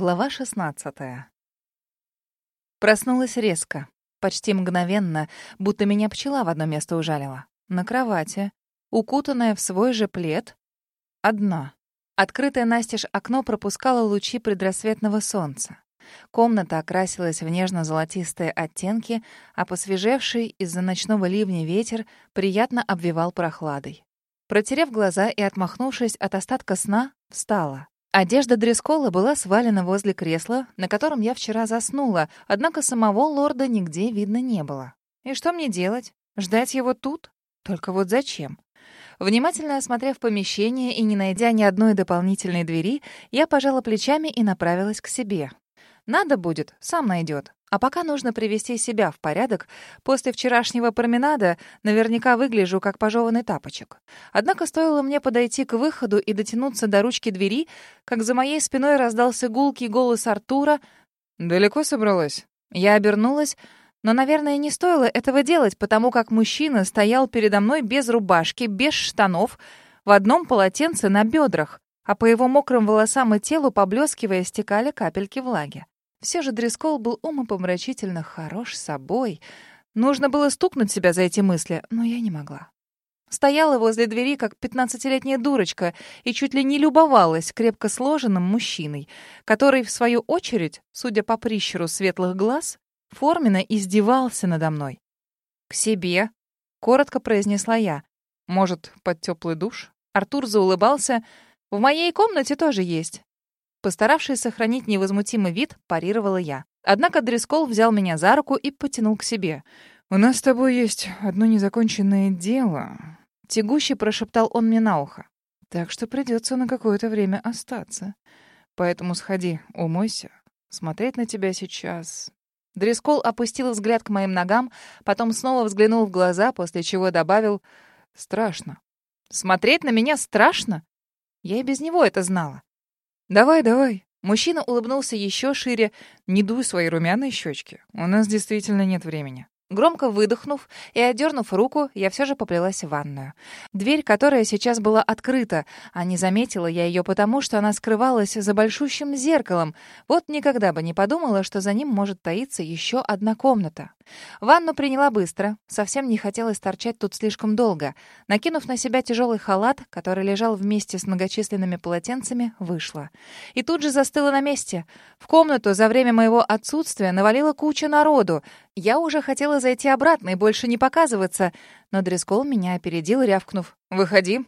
Глава 16. Проснулась резко, почти мгновенно, будто меня пчела в одно место ужалила. На кровати, укутанная в свой же плед, одна. Открытое настежь окно пропускало лучи предрассветного солнца. Комната окрасилась в нежно-золотистые оттенки, а посвежевший из-за ночного ливня ветер приятно обвивал прохладой. Протерев глаза и отмахнувшись от остатка сна, встала. Одежда Дрескола была свалена возле кресла, на котором я вчера заснула, однако самого лорда нигде видно не было. И что мне делать? Ждать его тут? Только вот зачем? Внимательно осмотрев помещение и не найдя ни одной дополнительной двери, я пожала плечами и направилась к себе. Надо будет, сам найдет. А пока нужно привести себя в порядок. После вчерашнего променада наверняка выгляжу как пожеванный тапочек. Однако стоило мне подойти к выходу и дотянуться до ручки двери, как за моей спиной раздался гулкий голос Артура. «Далеко собралась?» Я обернулась, но, наверное, не стоило этого делать, потому как мужчина стоял передо мной без рубашки, без штанов, в одном полотенце на бедрах, а по его мокрым волосам и телу, поблескивая, стекали капельки влаги. Все же Дрескол был умопомрачительно хорош собой. Нужно было стукнуть себя за эти мысли, но я не могла. Стояла возле двери, как пятнадцатилетняя дурочка, и чуть ли не любовалась крепко сложенным мужчиной, который, в свою очередь, судя по прищеру светлых глаз, форменно издевался надо мной. «К себе», — коротко произнесла я. «Может, под теплый душ?» Артур заулыбался. «В моей комнате тоже есть. Постаравшись сохранить невозмутимый вид, парировала я. Однако Дрескол взял меня за руку и потянул к себе. «У нас с тобой есть одно незаконченное дело», — тягуще прошептал он мне на ухо. «Так что придется на какое-то время остаться. Поэтому сходи, умойся. Смотреть на тебя сейчас...» Дрескол опустил взгляд к моим ногам, потом снова взглянул в глаза, после чего добавил «Страшно». «Смотреть на меня страшно?» Я и без него это знала. «Давай, давай». Мужчина улыбнулся еще шире. «Не дуй свои румяные щечки. У нас действительно нет времени». Громко выдохнув и одернув руку, я все же поплелась в ванную. Дверь, которая сейчас была открыта, а не заметила я ее потому, что она скрывалась за большущим зеркалом. Вот никогда бы не подумала, что за ним может таиться еще одна комната. Ванну приняла быстро, совсем не хотелось торчать тут слишком долго. Накинув на себя тяжелый халат, который лежал вместе с многочисленными полотенцами, вышла. И тут же застыла на месте. В комнату за время моего отсутствия навалила куча народу. Я уже хотела зайти обратно и больше не показываться, но Дрескол меня опередил, рявкнув «Выходи».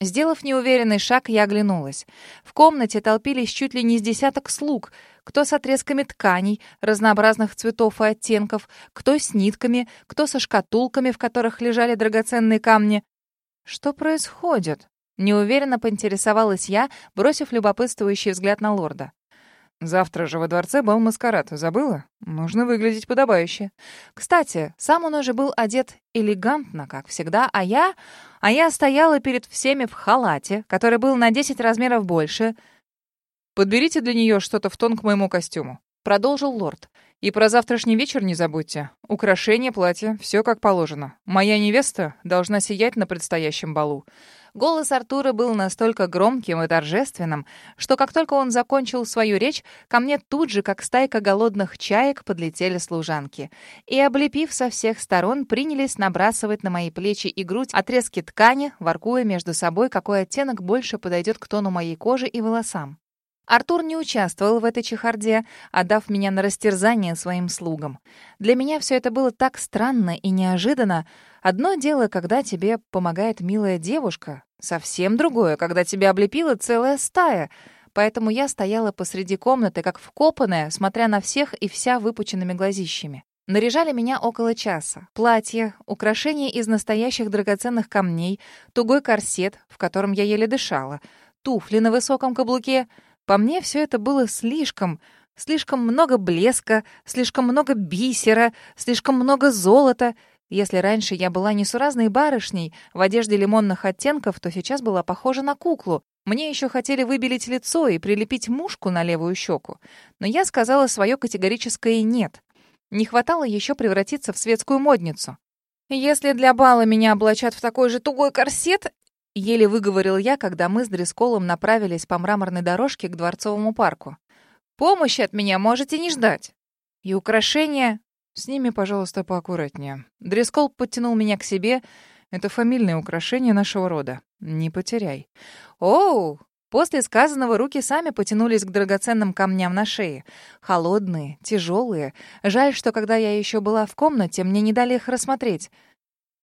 Сделав неуверенный шаг, я оглянулась. В комнате толпились чуть ли не с десяток слуг, кто с отрезками тканей разнообразных цветов и оттенков, кто с нитками, кто со шкатулками, в которых лежали драгоценные камни. Что происходит? Неуверенно поинтересовалась я, бросив любопытствующий взгляд на лорда. Завтра же во дворце бал маскарад. Забыла? Нужно выглядеть подобающе. Кстати, сам он уже был одет элегантно, как всегда, а я... А я стояла перед всеми в халате, который был на 10 размеров больше. «Подберите для нее что-то в тон к моему костюму», — продолжил лорд. «И про завтрашний вечер не забудьте. Украшение, платье, все как положено. Моя невеста должна сиять на предстоящем балу». Голос Артура был настолько громким и торжественным, что как только он закончил свою речь, ко мне тут же, как стайка голодных чаек, подлетели служанки. И, облепив со всех сторон, принялись набрасывать на мои плечи и грудь отрезки ткани, воркуя между собой, какой оттенок больше подойдет к тону моей кожи и волосам. Артур не участвовал в этой чехарде, отдав меня на растерзание своим слугам. Для меня все это было так странно и неожиданно. Одно дело, когда тебе помогает милая девушка, совсем другое, когда тебя облепила целая стая. Поэтому я стояла посреди комнаты, как вкопанная, смотря на всех и вся выпученными глазищами. Наряжали меня около часа. Платье, украшения из настоящих драгоценных камней, тугой корсет, в котором я еле дышала, туфли на высоком каблуке — по мне все это было слишком, слишком много блеска, слишком много бисера, слишком много золота. Если раньше я была несуразной барышней в одежде лимонных оттенков, то сейчас была похожа на куклу. Мне еще хотели выбелить лицо и прилепить мушку на левую щеку. Но я сказала свое категорическое «нет». Не хватало еще превратиться в светскую модницу. Если для бала меня облачат в такой же тугой корсет, Еле выговорил я, когда мы с Дресколом направились по мраморной дорожке к Дворцовому парку. Помощи от меня можете не ждать. И украшения... С ними, пожалуйста, поаккуратнее. Дрескол подтянул меня к себе. Это фамильное украшение нашего рода. Не потеряй. Оу! После сказанного руки сами потянулись к драгоценным камням на шее. Холодные, тяжелые. Жаль, что когда я еще была в комнате, мне не дали их рассмотреть.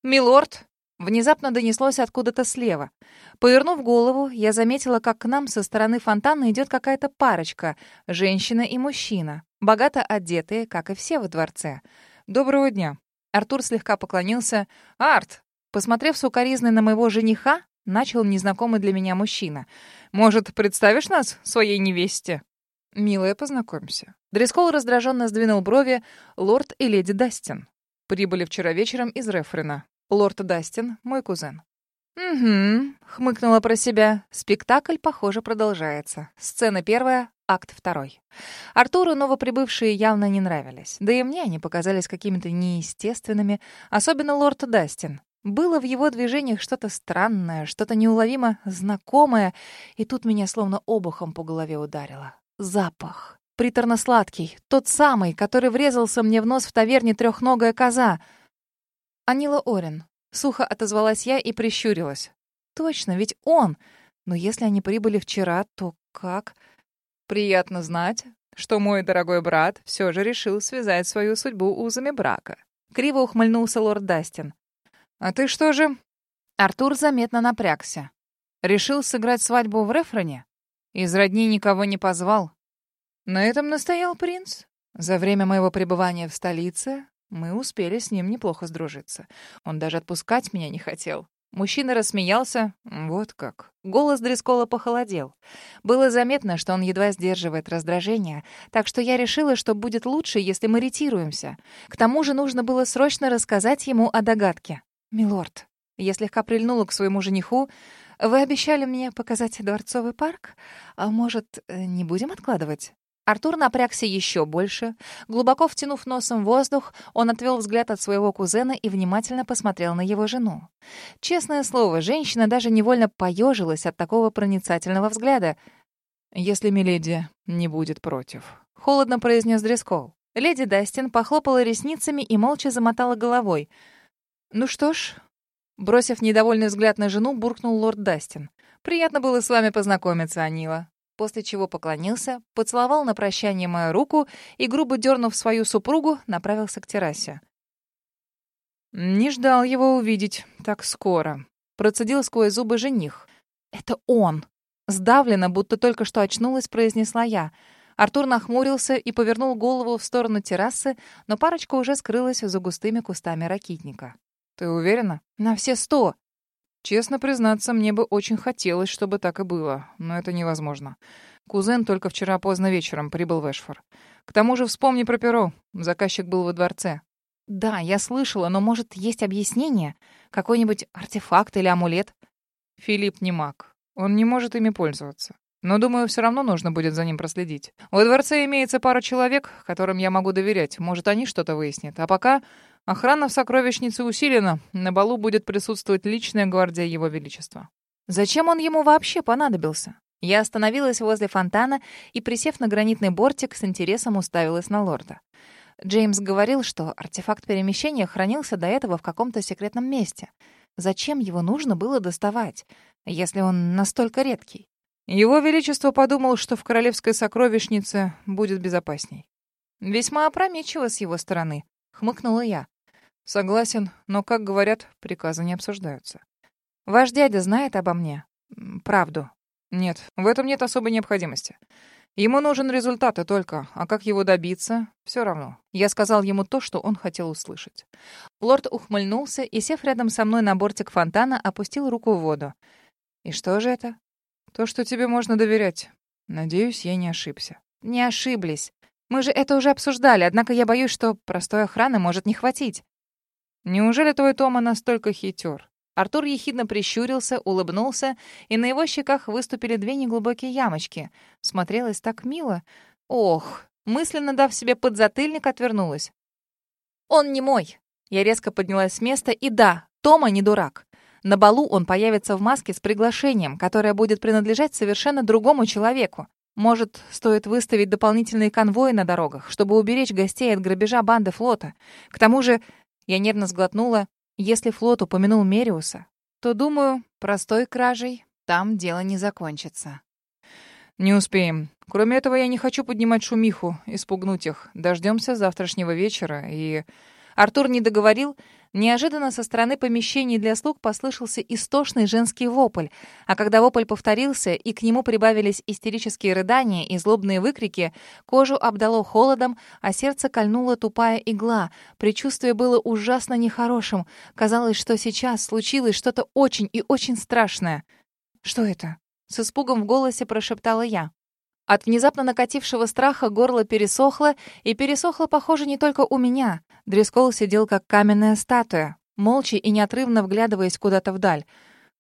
«Милорд!» Внезапно донеслось откуда-то слева. Повернув голову, я заметила, как к нам со стороны фонтана идет какая-то парочка — женщина и мужчина, богато одетые, как и все во дворце. «Доброго дня!» Артур слегка поклонился. «Арт!» Посмотрев сукоризной на моего жениха, начал незнакомый для меня мужчина. «Может, представишь нас своей невесте?» «Милая, познакомься». Дрескол раздраженно сдвинул брови. «Лорд и леди Дастин. Прибыли вчера вечером из Рефрена. Лорд Дастин — мой кузен». «Угу», — хмыкнула про себя. Спектакль, похоже, продолжается. Сцена первая, акт второй. Артуру новоприбывшие явно не нравились. Да и мне они показались какими-то неестественными, особенно лорд Дастин. Было в его движениях что-то странное, что-то неуловимо знакомое, и тут меня словно обухом по голове ударило. Запах. Приторно-сладкий, тот самый, который врезался мне в нос в таверне трехногая коза — «Анила Орен». Сухо отозвалась я и прищурилась. «Точно, ведь он! Но если они прибыли вчера, то как?» «Приятно знать, что мой дорогой брат все же решил связать свою судьбу узами брака». Криво ухмыльнулся лорд Дастин. «А ты что же?» Артур заметно напрягся. «Решил сыграть свадьбу в Рефрене? Из родни никого не позвал?» На этом настоял принц. За время моего пребывания в столице мы успели с ним неплохо сдружиться. Он даже отпускать меня не хотел. Мужчина рассмеялся. Вот как. Голос Дрескола похолодел. Было заметно, что он едва сдерживает раздражение, так что я решила, что будет лучше, если мы ретируемся. К тому же нужно было срочно рассказать ему о догадке. «Милорд», я слегка прильнула к своему жениху, «вы обещали мне показать дворцовый парк? А может, э, не будем откладывать?» Артур напрягся еще больше. Глубоко втянув носом воздух, он отвел взгляд от своего кузена и внимательно посмотрел на его жену. Честное слово, женщина даже невольно поежилась от такого проницательного взгляда. «Если Миледи не будет против», — холодно произнес Дрескол. Леди Дастин похлопала ресницами и молча замотала головой. «Ну что ж...» Бросив недовольный взгляд на жену, буркнул лорд Дастин. «Приятно было с вами познакомиться, Анила после чего поклонился, поцеловал на прощание мою руку и, грубо дернув свою супругу, направился к террасе. «Не ждал его увидеть так скоро», — процедил сквозь зубы жених. «Это он!» Сдавленно, будто только что очнулась, произнесла я. Артур нахмурился и повернул голову в сторону террасы, но парочка уже скрылась за густыми кустами ракитника. «Ты уверена?» «На все сто!» Честно признаться, мне бы очень хотелось, чтобы так и было, но это невозможно. Кузен только вчера поздно вечером прибыл в Эшфор. К тому же вспомни про перо. Заказчик был во дворце. Да, я слышала, но может есть объяснение? Какой-нибудь артефакт или амулет? Филипп не маг. Он не может ими пользоваться. Но, думаю, все равно нужно будет за ним проследить. Во дворце имеется пара человек, которым я могу доверять. Может, они что-то выяснят. А пока Охрана в сокровищнице усилена. На балу будет присутствовать личная гвардия Его Величества. Зачем он ему вообще понадобился? Я остановилась возле фонтана и, присев на гранитный бортик, с интересом уставилась на лорда. Джеймс говорил, что артефакт перемещения хранился до этого в каком-то секретном месте. Зачем его нужно было доставать, если он настолько редкий? Его Величество подумал, что в королевской сокровищнице будет безопасней. Весьма опрометчиво с его стороны, хмыкнула я. Согласен, но, как говорят, приказы не обсуждаются. Ваш дядя знает обо мне? Правду? Нет, в этом нет особой необходимости. Ему нужен результат и только, а как его добиться, все равно. Я сказал ему то, что он хотел услышать. Лорд ухмыльнулся и, сев рядом со мной на бортик фонтана, опустил руку в воду. И что же это? То, что тебе можно доверять. Надеюсь, я не ошибся. Не ошиблись. Мы же это уже обсуждали, однако я боюсь, что простой охраны может не хватить. Неужели твой Тома настолько хитер? Артур ехидно прищурился, улыбнулся, и на его щеках выступили две неглубокие ямочки. Смотрелось так мило. Ох, мысленно дав себе подзатыльник, отвернулась. «Он не мой!» Я резко поднялась с места, и да, Тома не дурак. На балу он появится в маске с приглашением, которое будет принадлежать совершенно другому человеку. Может, стоит выставить дополнительные конвои на дорогах, чтобы уберечь гостей от грабежа банды флота. К тому же, я нервно сглотнула, если флот упомянул Мериуса, то, думаю, простой кражей там дело не закончится. Не успеем. Кроме этого, я не хочу поднимать шумиху, испугнуть их. Дождемся завтрашнего вечера и... Артур не договорил. Неожиданно со стороны помещений для слуг послышался истошный женский вопль, а когда вопль повторился и к нему прибавились истерические рыдания и злобные выкрики, кожу обдало холодом, а сердце кольнула тупая игла. Предчувствие было ужасно нехорошим. Казалось, что сейчас случилось что-то очень и очень страшное. «Что это?» — с испугом в голосе прошептала я. От внезапно накатившего страха горло пересохло, и пересохло, похоже, не только у меня. Дрескол сидел как каменная статуя, молча и неотрывно вглядываясь куда-то вдаль.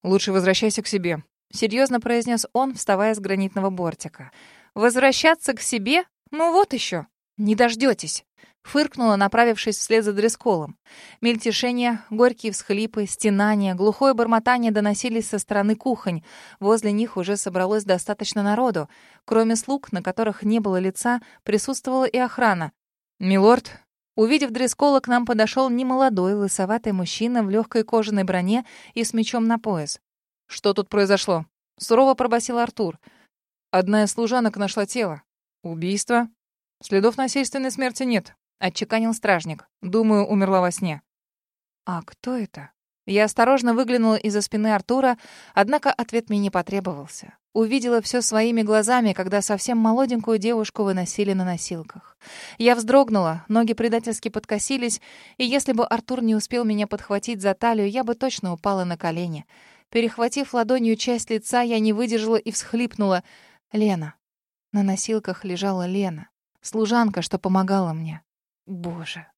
«Лучше возвращайся к себе», — серьезно произнес он, вставая с гранитного бортика. «Возвращаться к себе? Ну вот еще. Не дождетесь». Фыркнула, направившись вслед за Дресколом. Мельтешение, горькие всхлипы, стенания, глухое бормотание доносились со стороны кухонь. Возле них уже собралось достаточно народу. Кроме слуг, на которых не было лица, присутствовала и охрана. «Милорд?» Увидев Дрескола, к нам подошел немолодой, лысоватый мужчина в легкой кожаной броне и с мечом на пояс. «Что тут произошло?» — сурово пробасил Артур. «Одна из служанок нашла тело. Убийство? Следов насильственной смерти нет отчеканил стражник. Думаю, умерла во сне. А кто это? Я осторожно выглянула из-за спины Артура, однако ответ мне не потребовался. Увидела все своими глазами, когда совсем молоденькую девушку выносили на носилках. Я вздрогнула, ноги предательски подкосились, и если бы Артур не успел меня подхватить за талию, я бы точно упала на колени. Перехватив ладонью часть лица, я не выдержала и всхлипнула. «Лена». На носилках лежала Лена, служанка, что помогала мне. Боже,